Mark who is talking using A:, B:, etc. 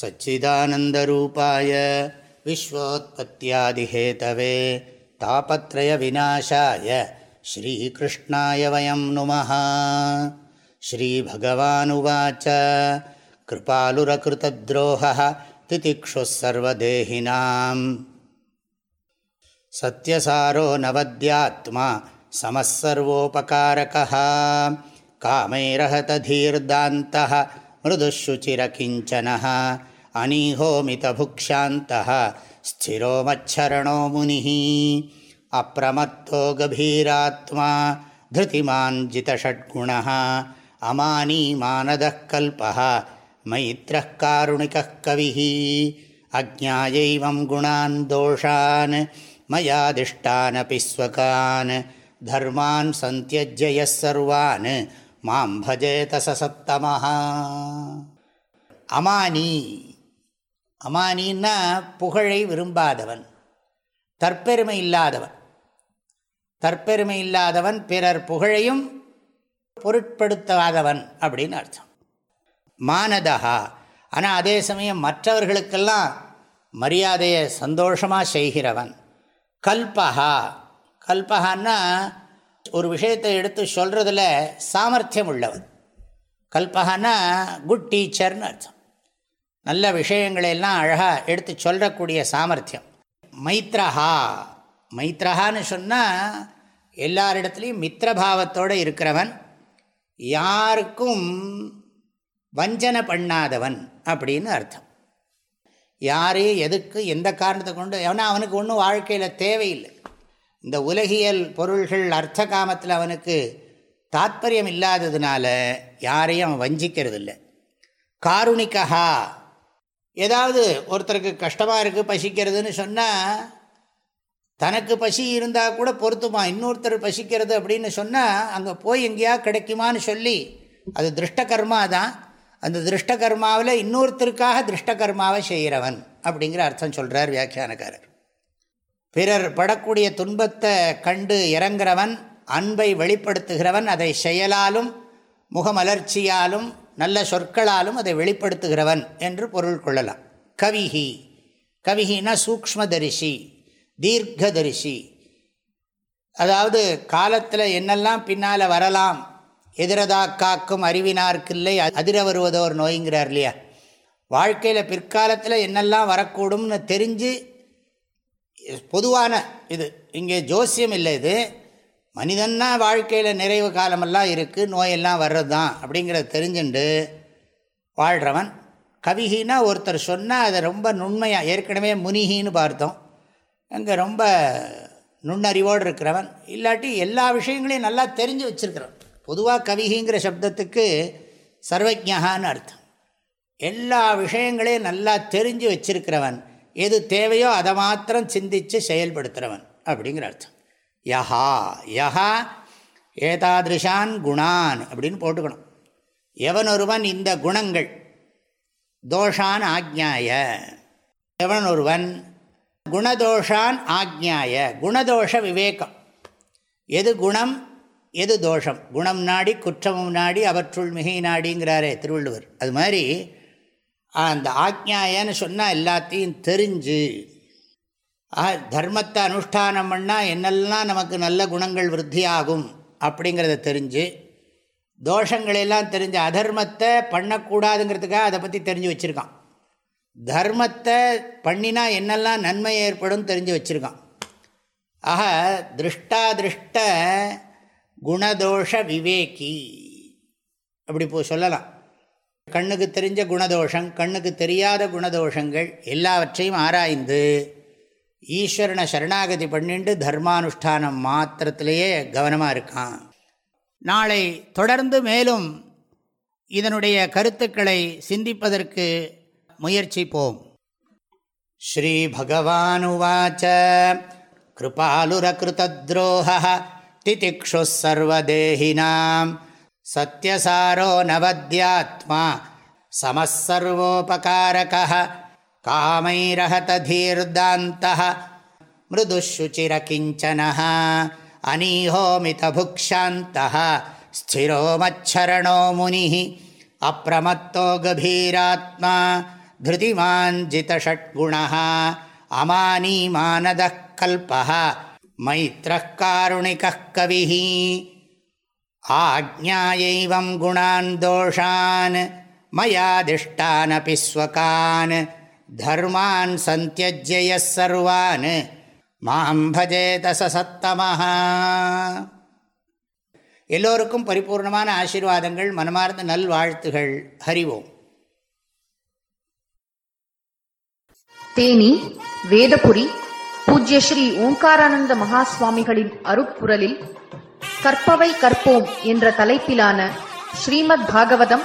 A: सच्चिदानन्दरूपाय विश्वोत्पत्त्यादिहेतवे तापत्रयविनाशाय श्रीकृष्णाय वयं नुमः। श्रीभगवानुवाच। कृपालुरकृतद्रोहः तितिक्षुः सर्वदेहिनाम्। सत्यसारो नवद्यात्मा समः सर्वोपकारकः। कामैरहतधीर्दान्तः मृदुशुचिरकिञ्चनः அனீஹோமிதபுக்ஷாந்தः ஸ்திரோ மச்சரணோ முனிः அப்பிரமத்தோ கபீராத்மா திருதிமாஞ்சிதஷட்குணः அமானீமானதः கல்பः மைத்ரः காருணிகः கவிः அஜாயைவம் குணான் தோஷான் மயாதிஷ்டானபி ஸ்வகான் தர்மான் சந்தியஜய சர்வான் மாம் பஜேதசத்தமாக அமானி அமானின்னா புகழை விரும்பாதவன் தற்பெருமை இல்லாதவன். தற்பெருமை இல்லாதவன் பிறர் புகழையும் பொருட்படுத்தாதவன் அப்படின்னு அர்த்தம். மானதகா ஆனால் அதே சமயம் மற்றவர்களுக்கெல்லாம் மரியாதையை சந்தோஷமாக செய்கிறவன். கல்பகா கல்பகான்னா ஒரு விஷயத்தை எடுத்து சொல்கிறதுல சாமர்த்தியம் உள்ளவன். கல்பகான்னா குட் டீச்சர்னு அர்த்தம். நல்ல விஷயங்களையெல்லாம் அழகாக எடுத்து சொல்லக்கூடிய சாமர்த்தியம். மைத்ரஹா. மைத்ரஹான்னு சொன்னால் எல்லாரிடத்துலையும் மித்திரபாவத்தோடு இருக்கிறவன் யாருக்கும் வஞ்சனை பண்ணாதவன் அப்படின்னு அர்த்தம். யாரையும் எதுக்கு எந்த காரணத்தை கொண்டு ஏன்னா அவனுக்கு ஒன்றும் வாழ்க்கையில் தேவையில்லை. இந்த உலகியல் பொருள்கள் அர்த்த காமத்தில் அவனுக்கு தாத்பரியம் இல்லாததுனால யாரையும் அவன் வஞ்சிக்கிறது இல்லை காருணிக்கா ஏதாவது ஒருத்தருக்கு கஷ்டமாக இருக்குது பசிக்கிறதுன்னு சொன்னால் தனக்கு பசி இருந்தால் கூட பொருத்துமா? இன்னொருத்தர் பசிக்கிறது அப்படின்னு சொன்னால் அங்கே போய் எங்கேயா கிடைக்குமான்னு சொல்லி அது திருஷ்டகர்மா தான். அந்த திருஷ்டகர்மாவில் இன்னொருத்தருக்காக திருஷ்டகர்மாவை செய்கிறவன் அப்படிங்கிற அர்த்தம் சொல்கிறார் வியாக்கியானக்காரர். பிறர் படக்கூடிய துன்பத்தை கண்டு இறங்குறவன் அன்பை வெளிப்படுத்துகிறவன் அதை செயலாலும் முகமலர்ச்சியாலும் நல்ல சொற்களாலும் அதை வெளிப்படுத்துகிறவன் என்று பொருள் கொள்ளலாம். கவிஹி. கவிஹினா சூக்மதரிசி தீர்க்கதரிசி. அதாவது காலத்தில் என்னெல்லாம் பின்னால் வரலாம் எதிரதா காக்கும் அறிவினார்க்கில்லை அதிர வருவதோர் நோய்ங்கிறார் இல்லையா? வாழ்க்கையில் பிற்காலத்தில் என்னெல்லாம் வரக்கூடும்னு தெரிஞ்சு பொதுவான இது இங்கே ஜோசியம் இல்லை இது மனிதன்னா வாழ்க்கையில் நிறைவு காலமெல்லாம் இருக்குது நோயெல்லாம் வர்றது தான் அப்படிங்கிறத தெரிஞ்சுண்டு வாழ்கிறவன் கவிகின்னா ஒருத்தர் சொன்னால் அதை ரொம்ப நுண்மையாக ஏற்கனவே முனிகின்னு பார்த்தோம். அங்கே ரொம்ப நுண்ணறிவோடு இருக்கிறவன். இல்லாட்டி எல்லா விஷயங்களையும் நல்லா தெரிஞ்சு வச்சுருக்கிறவன். பொதுவாக கவிகிங்கிற சப்தத்துக்கு சர்வஜகான்னு அர்த்தம். எல்லா விஷயங்களையும் நல்லா தெரிஞ்சு வச்சிருக்கிறவன். எது தேவையோ அதை மாத்திரம் சிந்தித்து செயல்படுத்துகிறவன் அப்படிங்கிற அர்த்தம். யஹா. யஹா ஏதாதிருஷான் குணான் அப்படின்னு போட்டுக்கணும். எவனொருவன் இந்த குணங்கள்? தோஷான் ஆக்ஞாய. எவனொருவன்? குணதோஷான் ஆக்ஞாய. குணதோஷ விவேகம். எது குணம்? எது தோஷம்? குணம் நாடி குற்றமும் நாடி அவற்றுள் மிகை நாடிங்கிறாரே திருவள்ளுவர். அது மாதிரி அந்த ஆக்ஞாயன்னு சொன்னால் எல்லாத்தையும் தெரிஞ்சு தர்மத்தை அனுஷ்டானம் பண்ணால் என்னெல்லாம் நமக்கு நல்ல குணங்கள் விருத்தியாகும் அப்படிங்கிறத தெரிஞ்சு தோஷங்களெல்லாம் தெரிஞ்ச அதர்மத்தை பண்ணக்கூடாதுங்கிறதுக்காக அதை பற்றி தெரிஞ்சு வச்சுருக்கான். தர்மத்தை பண்ணினா என்னெல்லாம் நன்மை ஏற்படும் தெரிஞ்சு வச்சுருக்கான். ஆக திருஷ்டாதிருஷ்ட குணதோஷ விவேகி அப்படி போ சொல்லலாம். கண்ணுக்கு தெரிஞ்ச குணதோஷம் கண்ணுக்கு தெரியாத குணதோஷங்கள் எல்லாவற்றையும் ஆராய்ந்து ஈஸ்வரனை சரணாகதி பண்ணிட்டு தர்மானுஷ்டானம் மாத்திரத்திலேயே கவனமாக இருக்கான். நாளை தொடர்ந்து மேலும் இதனுடைய கருத்துக்களை சிந்திப்பதற்கு முயற்சிப்போம். ஸ்ரீ பகவானுவாச்ச கிருபாலுரகிருத்தத்ரோஹ திதிக்ஷு சர்வதேகினாம். சத்யசாரோ நவத்யாத்மா. சமசர்வோபகாரக कामैरहतधीर्दान्तः मृदुशुचिरकिञ्चनः अनीहोमितभुक्षान्तः स्थिरो मच्छरणो मुनिः अप्रमत्तो गभीरात्मा धृतिमाञ्जितषट्गुणः अमानीमानदः कल्पः मैत्रः कारुणिकः कविः आज्ञायैवं गुणान् दोषान् मयादिष्टानपि स्वकान् தர்மான் சந்தியஜய சர்வான். மாம் பஜே தசசத்தமாக எல்லோருக்கும் பரிபூர்ணமான ஆசீர்வாதங்கள் மனமார்ந்த நல்வாழ்த்துகள். ஹரிவோம்
B: தேனி வேதபுரி பூஜ்ய ஸ்ரீ ஓங்காரானந்த மகாஸ்வாமிகளின் அருப்புரலில் கற்பவை கற்போம் என்ற தலைப்பிலான ஸ்ரீமத் பாகவதம்